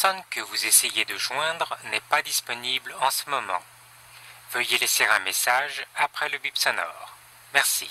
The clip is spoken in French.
personne que vous essayez de joindre n'est pas disponible en ce moment. Veuillez laisser un message après le bip sonore. Merci.